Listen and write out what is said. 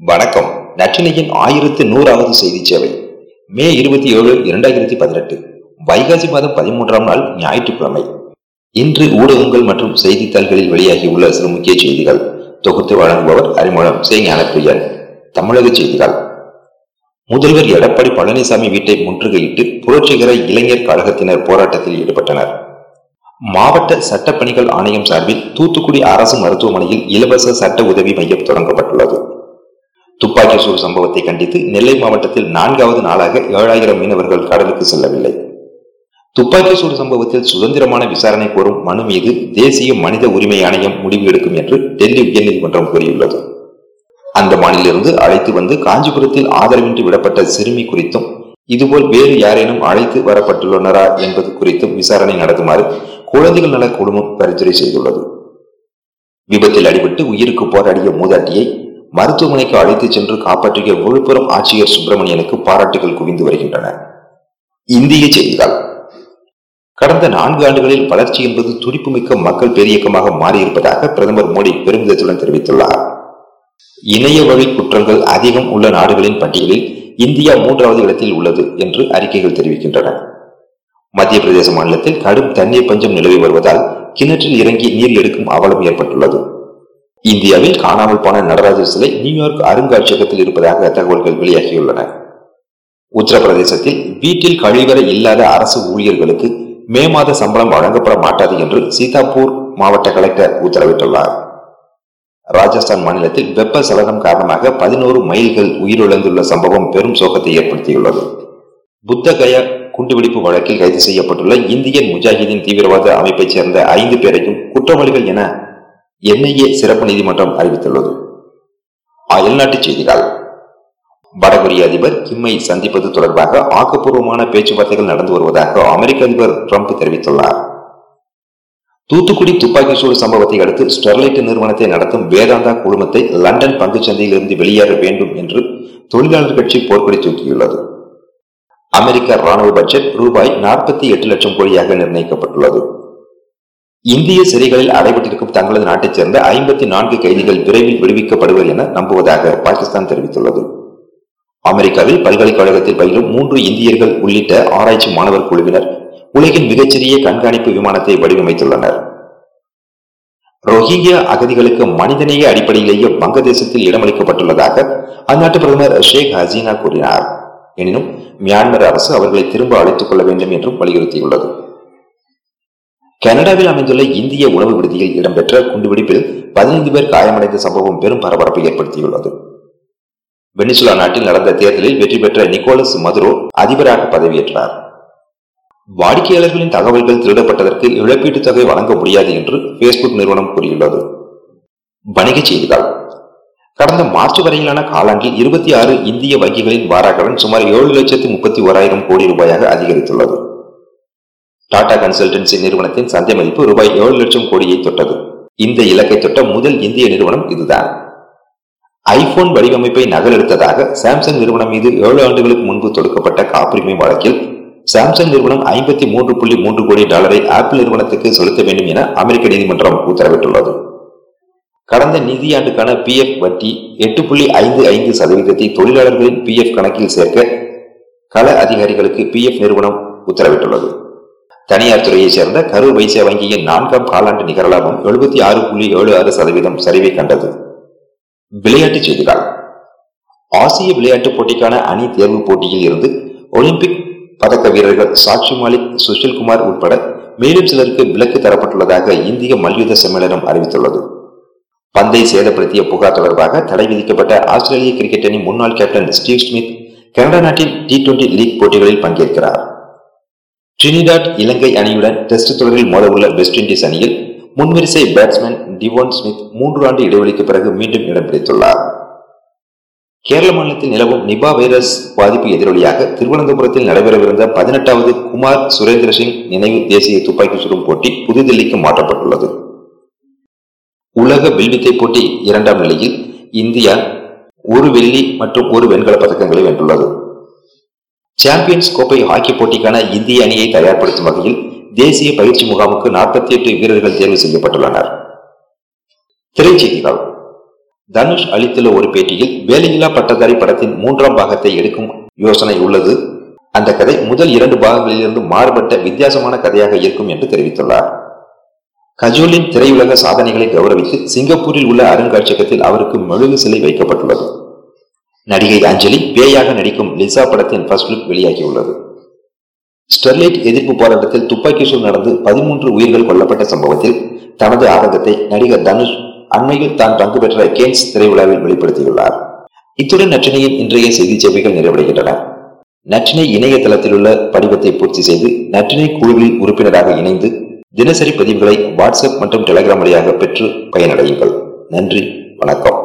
வணக்கம். நற்றினையின் ஆயிரத்து நூறாவது செய்தி சேவை. மே இருபத்தி ஏழு இரண்டாயிரத்தி பதினெட்டு. வைகாசி மாதம் பதிமூன்றாம் நாள் ஞாயிற்றுக்கிழமை. இன்று ஊடகங்கள் மற்றும் செய்தித்தாள்களில் வெளியாகியுள்ள சில முக்கிய செய்திகள். தொகுத்து வழங்குபவர் அறிமுகம் சே. ஞானப்பிரியன். தமிழக செய்திகள். முதல்வர் எடப்பாடி பழனிசாமி வீட்டை முற்றுகையிட்டு புரட்சிகர இளைஞர் கழகத்தினர் போராட்டத்தில் ஈடுபட்டனர். மாவட்ட சட்டப்பணிகள் ஆணையம் சார்பில் தூத்துக்குடி அரசு மருத்துவமனையில் இலவச சட்ட உதவி மையம் தொடங்கப்பட்டுள்ளது. துப்பாக்கி சூடு சம்பவத்தை கண்டித்து நெல்லை மாவட்டத்தில் நான்காவது நாளாக ஏழாயிரம் மீனவர்கள் கடலுக்கு செல்லவில்லை. துப்பாக்கி சூடு சம்பவத்தில் சுதந்திரமான விசாரணை கோரும் மனு மீது தேசிய மனித உரிமை ஆணையம் முடிவு எடுக்கும் என்று டெல்லி உயர்நீதிமன்றம் கூறியுள்ளது. அந்த மாநிலிருந்து அழைத்து வந்து காஞ்சிபுரத்தில் ஆதரவின்றி விடப்பட்ட சிறுமி குறித்தும் இதுபோல் வேறு யாரேனும் அழைத்து வரப்பட்டுள்ளனரா என்பது குறித்தும் விசாரணை நடத்துமாறு குழந்தைகள் நல குழுமம் பரிந்துரை செய்துள்ளது. விபத்தில் அடிபட்டு உயிருக்கு போராடிய மூதாட்டியை மருத்துவமனைக்கு அழைத்துச் சென்று காப்பாற்றிய விழுப்புரம் ஆட்சியர் சுப்பிரமணியனுக்கு பாராட்டுகள் குவிந்து வருகின்றன. இந்திய செய்திகள். கடந்த நான்கு ஆண்டுகளில் வளர்ச்சி என்பது துடிப்புமிக்க மக்கள் பேரியக்கமாக மாறியிருப்பதாக பிரதமர் மோடி பெருமிதத்துடன் தெரிவித்துள்ளார். இணைய வழி குற்றங்கள் அதிகம் உள்ள நாடுகளின் பட்டியலில் இந்தியா மூன்றாவது இடத்தில் உள்ளது என்று அறிக்கைகள் தெரிவிக்கின்றன. மத்திய பிரதேச மாநிலத்தில் கடும் தண்ணீர் பஞ்சம் நிலவி வருவதால் கிணற்றில் இறங்கி நீர் எடுக்கும் அவலம் ஏற்பட்டுள்ளது. இந்தியாவில் காணாமல் போன நடராஜர் சிலை நியூயார்க் அருங்காட்சியகத்தில் இருப்பதாக தகவல்கள் வெளியாகியுள்ளன. உத்தரப்பிரதேசத்தில் வீட்டில் கழிவறை இல்லாத அரசு ஊழியர்களுக்கு மே மாத சம்பளம் வழங்கப்பட மாட்டாது என்று சீதாப்பூர் மாவட்ட கலெக்டர் உத்தரவிட்டுள்ளார். ராஜஸ்தான் மாநிலத்தில் வெப்ப சலனம் காரணமாக பதினோரு மைல்கள் உயிரிழந்துள்ள சம்பவம் பெரும் சோகத்தை ஏற்படுத்தியுள்ளது. புத்தகயா குண்டுவெடிப்பு வழக்கில் கைது செய்யப்பட்டுள்ள இந்தியன் முஜாஹிதீன் தீவிரவாத அமைப்பைச் சேர்ந்த ஐந்து பேரையும் குற்றவாளிகள் என என்ஐஏ சிறப்பு நீதிமன்றம் அறிவித்துள்ளது. அயல்நாட்டு செய்திகள். வடகொரிய அதிபர் கிம்மை சந்திப்பது தொடர்பாக ஆக்கப்பூர்வமான பேச்சுவார்த்தைகள் நடந்து வருவதாக அமெரிக்க அதிபர் டிரம்ப் தெரிவித்துள்ளார். தூத்துக்குடி துப்பாக்கி சூடு சம்பவத்தை அடுத்து ஸ்டெர்லைட் நிறுவனத்தை நடத்தும் வேதாந்தா குழுமத்தை லண்டன் பங்குச்சந்தையில் இருந்து வெளியேற வேண்டும் என்று தொழிலாளர் கட்சி போர்க்கொடி தூக்கியுள்ளது. அமெரிக்க ராணுவ பட்ஜெட் ரூபாய் நாற்பத்தி எட்டு லட்சம் கோடியாக நிர்ணயிக்கப்பட்டுள்ளது. இந்திய சிறைகளில் அடைபட்டிருக்கும் தங்களது நாட்டைச் சேர்ந்த ஐம்பத்தி நான்கு கைதிகள் விரைவில் விடுவிக்கப்படுவர் என நம்புவதாக பாகிஸ்தான் தெரிவித்துள்ளது. அமெரிக்காவில் பல்கலைக்கழகத்தில் பயிலும் மூன்று இந்தியர்கள் உள்ளிட்ட ஆராய்ச்சி மாணவர் குழுவினர் உலகின் மிகச்சிறிய கண்காணிப்பு விமானத்தை வடிவமைத்துள்ளனர். ரோஹிங்கியா அகதிகளுக்கு மனிதநேய அடிப்படையிலேயே வங்கதேசத்தில் இடமளிக்கப்பட்டுள்ளதாக அந்நாட்டு பிரதமர் ஷேக் ஹசீனா கூறினார். எனினும் மியான்மர் அரசு அவர்களை திரும்ப அழைத்துக் கொள்ள வேண்டும் என்றும் வலியுறுத்தியுள்ளது. கனடாவில் அமைந்துள்ள இந்திய உணவு விடுதியில் இடம்பெற்ற குண்டுவெடிப்பில் பதினைந்து பேர் காயமடைந்த சம்பவம் பெரும் பரபரப்பை ஏற்படுத்தியுள்ளது. வெனிசுலா நாட்டில் நடந்த தேர்தலில் வெற்றி பெற்ற நிக்கோலஸ் மதுரோ அதிபராக பதவியேற்றார். வாடிக்கையாளர்களின் தகவல்கள் திருடப்பட்டதற்கு இழப்பீட்டுத் தொகை வழங்க முடியாது என்று பேஸ்புக் நிறுவனம் கூறியுள்ளது. வணிகச் செய்திகள். கடந்த மார்ச் வரையிலான காலாண்டில் இருபத்தி ஆறு இந்திய வங்கிகளின் வாராக்கடன் சுமார் ஏழு லட்சத்து முப்பத்தி ஓராயிரம் கோடி ரூபாயாக அதிகரித்துள்ளது. டாடா கன்சல்டன்சி நிறுவனத்தின் சந்தை மதிப்பு ரூபாய் ஏழு லட்சம் கோடியை தொட்டது. இந்த இலக்கை தொட்ட முதல் இந்திய நிறுவனம் இதுதான். ஐபோன் வடிவமைப்பை நகலெடுத்ததாக சாம்சங் நிறுவனம் மீது ஏழு ஆண்டுகளுக்கு முன்பு தொடுக்கப்பட்ட காப்புரிமை வழக்கில் சாம்சங் நிறுவனம் ஐம்பத்தி மூன்று புள்ளி மூன்று கோடி டாலரை ஆப்பிள் நிறுவனத்துக்கு செலுத்த வேண்டும் என அமெரிக்க நீதிமன்றம் உத்தரவிட்டுள்ளது. கடந்த நிதியாண்டுக்கான பி எஃப் வட்டி எட்டு புள்ளி ஐந்து ஐந்து சதவீதத்தை தொழிலாளர்களின் பி எஃப் கணக்கில் சேர்க்க கள அதிகாரிகளுக்கு பி எஃப் நிறுவனம் உத்தரவிட்டுள்ளது. தனியார் துறையைச் சேர்ந்த கரூர் வைசிய வங்கியின் நான்காம் காலாண்டு நிகர லாபம் எழுபத்தி ஆறு புள்ளி ஏழு ஆறு சதவீதம் சரிவை கண்டது. விளையாட்டுச் செய்திகள். ஆசிய விளையாட்டுப் போட்டிக்கான அணி தேர்வு போட்டியில் இருந்து ஒலிம்பிக் பதக்க வீரர்கள் சாட்சி மாலிக் சுஷில்குமார் உட்பட மேலும் சிலருக்கு விலக்கு தரப்பட்டுள்ளதாக இந்திய மல்யுத்த சம்மேளனம் அறிவித்துள்ளது. பந்தை சேதப்படுத்திய புகார் தொடர்பாக தடை விதிக்கப்பட்ட ஆஸ்திரேலிய கிரிக்கெட் அணி முன்னாள் கேப்டன் ஸ்டீவ் ஸ்மித் கனடா நாட்டின் டி டுவெண்டி லீக் போட்டிகளில் பங்கேற்கிறார். ட்ரினிடாட் இலங்கை அணியுடன் டெஸ்ட் தொடரில் மோதவுள்ள வெஸ்ட் இண்டீஸ் அணியில் முன்வரிசை பேட்ஸ்மேன் டிவோன் ஸ்மித் மூன்று ஆண்டு இடைவெளிக்கு பிறகு மீண்டும் இடம் பிடித்துள்ளார். கேரள மாநிலத்தில் நிலவும் நிபா வைரஸ் பாதிப்பு எதிரொலியாக திருவனந்தபுரத்தில் நடைபெறவிருந்த பதினெட்டாவது குமார் சுரேந்திர சிங் நினைவு தேசிய துப்பாக்கி சுடும் போட்டி புதுதில்லிக்கு மாற்றப்பட்டுள்ளது. உலக வில்வித்தை போட்டி இரண்டாம் நிலையில் இந்தியா ஒரு வெள்ளி மற்றும் ஒரு வெண்கல பதக்கங்களை வென்றுள்ளது. சாம்பியன்ஸ் கோப்பை ஹாக்கி போட்டிக்கான இந்திய அணியை தயார்படுத்தும் வகையில் தேசிய பயிற்சி முகாமுக்கு நாற்பத்தி எட்டு வீரர்கள் தேர்வு செய்யப்பட்டுள்ளனர். திரைச்செய்திகள். தனுஷ் அளித்துள்ள ஒரு பேட்டியில் வேலையில்லா பட்டதாரி படத்தின் மூன்றாம் பாகத்தை எடுக்கும் யோசனை உள்ளது. அந்த கதை முதல் இரண்டு பாகங்களிலிருந்து மாறுபட்ட வித்தியாசமான கதையாக இருக்கும் என்று தெரிவித்துள்ளார். கஜோலின் திரையுலக சாதனைகளை கௌரவித்து சிங்கப்பூரில் உள்ள அருங்காட்சியகத்தில் அவருக்கு மெழுகு சிலை வைக்கப்பட்டுள்ளது. நடிகை அஞ்சலி பேயாக நடிக்கும் லிசா படத்தின் ஃபர்ஸ்ட் லுக் வெளியாகியுள்ளது. ஸ்டெர்லைட் எதிர்ப்பு போராட்டத்தில் துப்பாக்கி சூழ் நடந்து பதிமூன்று உயிர்கள் கொல்லப்பட்ட சம்பவத்தில் தனது ஆதங்கத்தை நடிகர் தனுஷ் அண்மையில் தான் பங்கு பெற்ற கேன்ஸ் திரைவிழாவில் வெளிப்படுத்தியுள்ளார். இத்துடன் நற்றினையின் இன்றைய செய்தி சேவைகள் நிறைவடைகின்றன. நற்றினை இணையதளத்தில் உள்ள படிவத்தை பூர்த்தி செய்து நற்றினை குழுவில் உறுப்பினராக இணைந்து தினசரி பதிவுகளை வாட்ஸ்அப் மற்றும் டெலிகிராம் வழியாக பெற்று பயனடையுங்கள். நன்றி வணக்கம்.